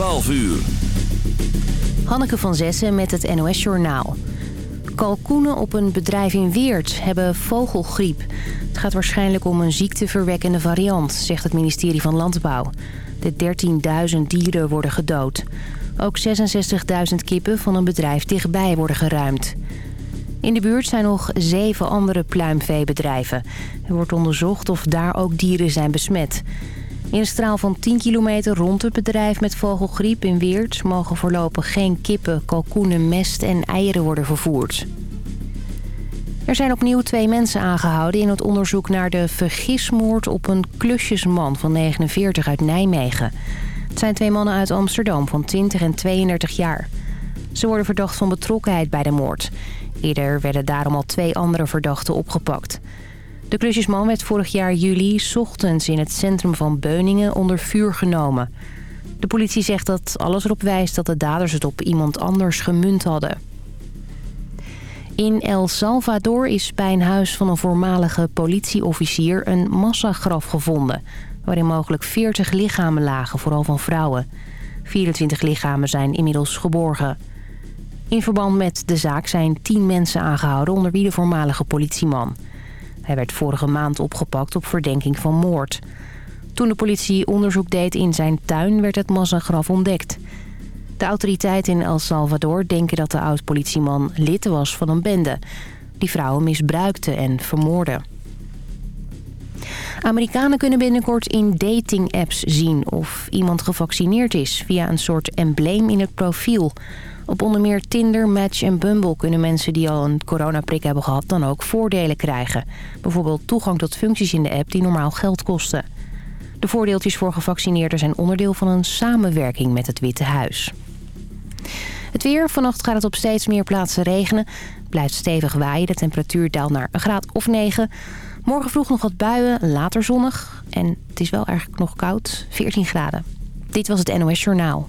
12 uur. Hanneke van Zessen met het NOS Journaal. Kalkoenen op een bedrijf in Weert hebben vogelgriep. Het gaat waarschijnlijk om een ziekteverwekkende variant, zegt het ministerie van Landbouw. De 13.000 dieren worden gedood. Ook 66.000 kippen van een bedrijf dichtbij worden geruimd. In de buurt zijn nog zeven andere pluimveebedrijven. Er wordt onderzocht of daar ook dieren zijn besmet. In een straal van 10 kilometer rond het bedrijf met vogelgriep in Weert... mogen voorlopig geen kippen, kalkoenen, mest en eieren worden vervoerd. Er zijn opnieuw twee mensen aangehouden in het onderzoek naar de vergismoord op een klusjesman van 49 uit Nijmegen. Het zijn twee mannen uit Amsterdam van 20 en 32 jaar. Ze worden verdacht van betrokkenheid bij de moord. Eerder werden daarom al twee andere verdachten opgepakt. De klusjesman werd vorig jaar juli ochtends in het centrum van Beuningen onder vuur genomen. De politie zegt dat alles erop wijst dat de daders het op iemand anders gemunt hadden. In El Salvador is bij een huis van een voormalige politieofficier een massagraf gevonden... waarin mogelijk 40 lichamen lagen, vooral van vrouwen. 24 lichamen zijn inmiddels geborgen. In verband met de zaak zijn 10 mensen aangehouden, onder wie de voormalige politieman. Hij werd vorige maand opgepakt op verdenking van moord. Toen de politie onderzoek deed in zijn tuin werd het massagraf ontdekt... De autoriteiten in El Salvador denken dat de oud-politieman lid was van een bende... die vrouwen misbruikte en vermoordde. Amerikanen kunnen binnenkort in dating-apps zien of iemand gevaccineerd is... via een soort embleem in het profiel. Op onder meer Tinder, Match en Bumble kunnen mensen die al een coronaprik hebben gehad... dan ook voordelen krijgen. Bijvoorbeeld toegang tot functies in de app die normaal geld kosten. De voordeeltjes voor gevaccineerden zijn onderdeel van een samenwerking met het Witte Huis. Het weer. Vannacht gaat het op steeds meer plaatsen regenen. Het blijft stevig waaien. De temperatuur daalt naar een graad of 9. Morgen vroeg nog wat buien, later zonnig. En het is wel eigenlijk nog koud. 14 graden. Dit was het NOS Journaal.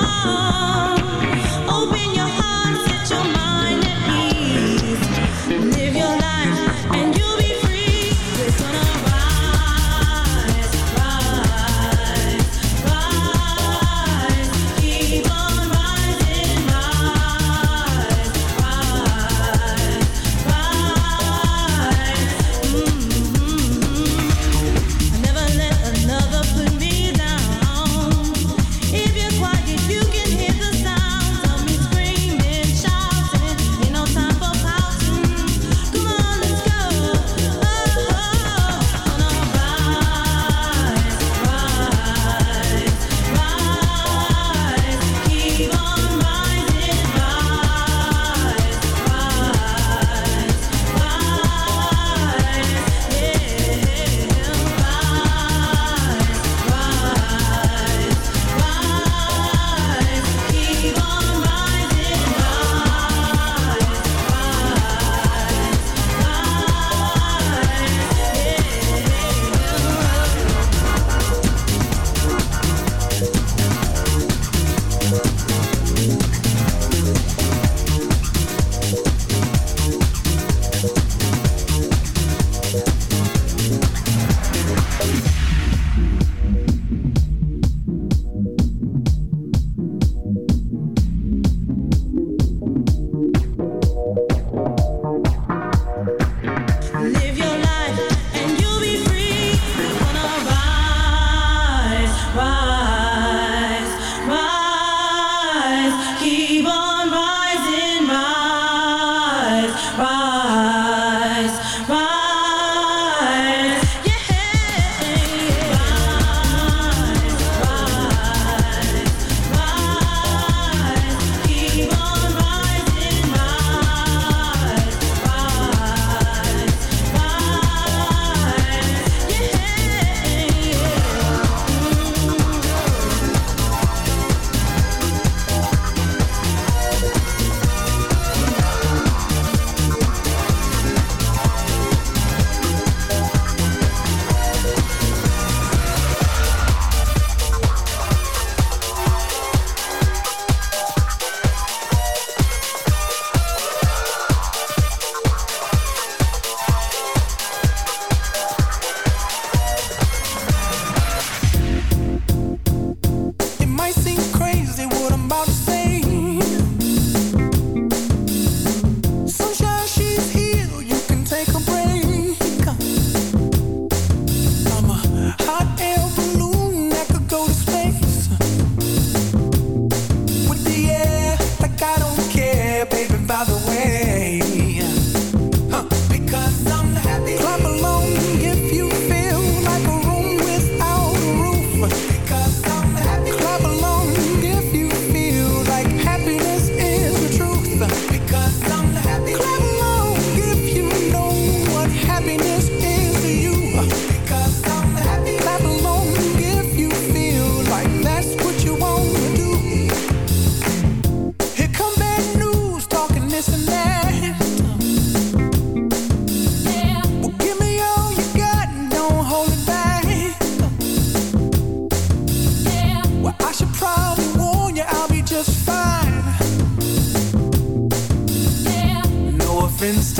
song just fine. Yeah. No offense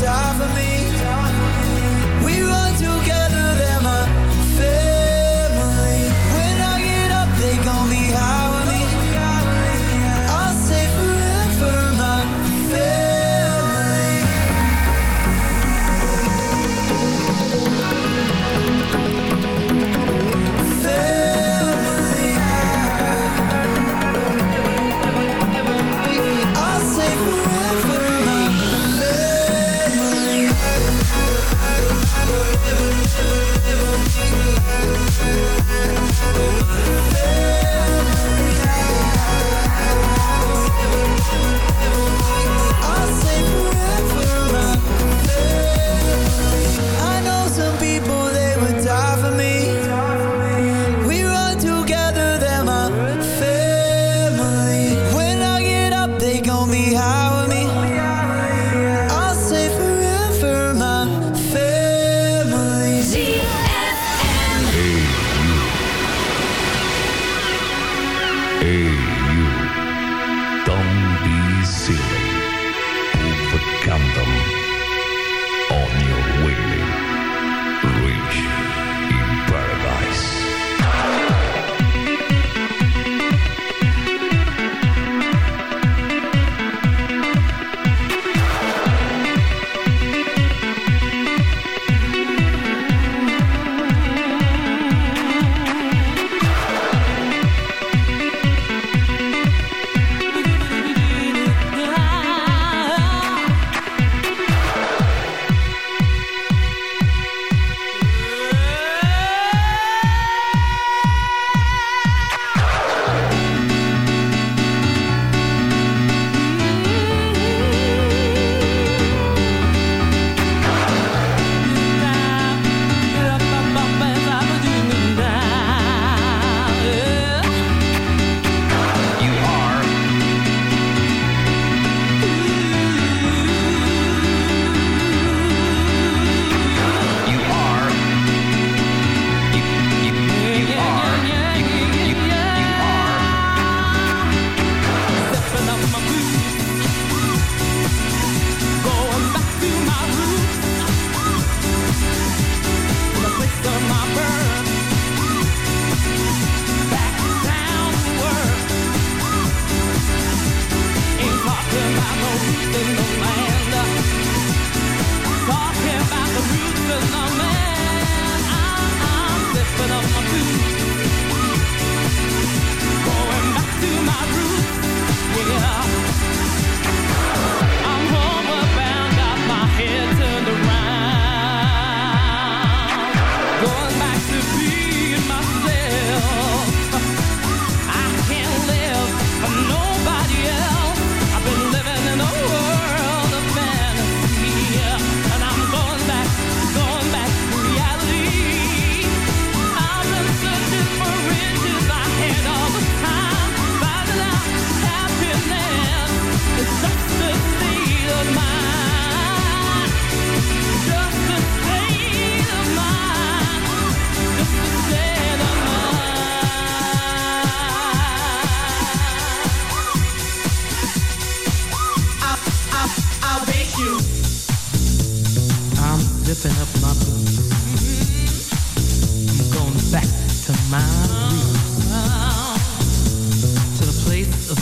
die for me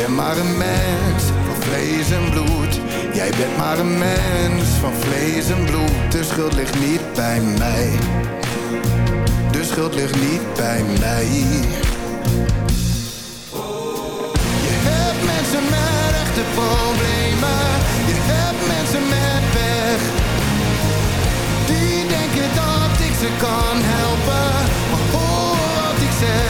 Ben maar een mens van vlees en bloed. Jij bent maar een mens van vlees en bloed. De schuld ligt niet bij mij. De schuld ligt niet bij mij. Je hebt mensen met echte problemen. Je hebt mensen met weg. Die denken dat ik ze kan helpen. Maar hoor wat ik zeg.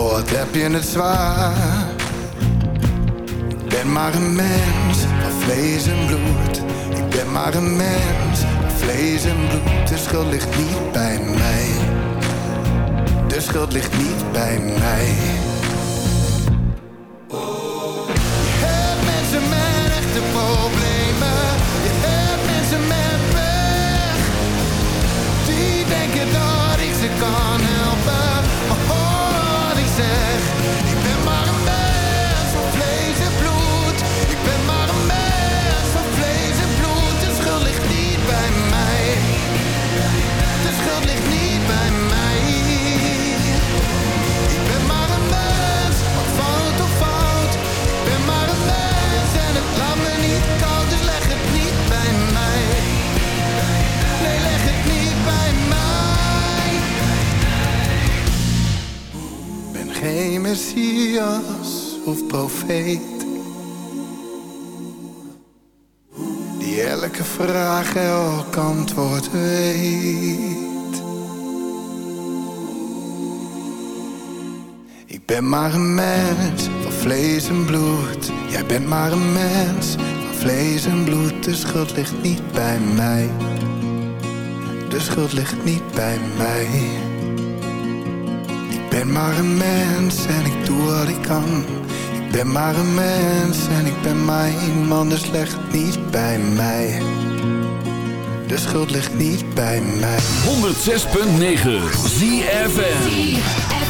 Oh, wat heb je het zwaar. Ik ben maar een mens van vlees en bloed. Ik ben maar een mens van vlees en bloed. De schuld ligt niet bij mij. De schuld ligt niet bij mij. Je hebt mensen met echte problemen. Je hebt mensen met weg, Die denken dat ik ze kan Die elke vraag elk antwoord weet. Ik ben maar een mens van vlees en bloed. Jij bent maar een mens van vlees en bloed. De schuld ligt niet bij mij. De schuld ligt niet bij mij. Ik ben maar een mens en ik doe wat ik kan ben maar een mens en ik ben maar iemand, dus leg niet bij mij. De schuld ligt niet bij mij. 106.9 ZFN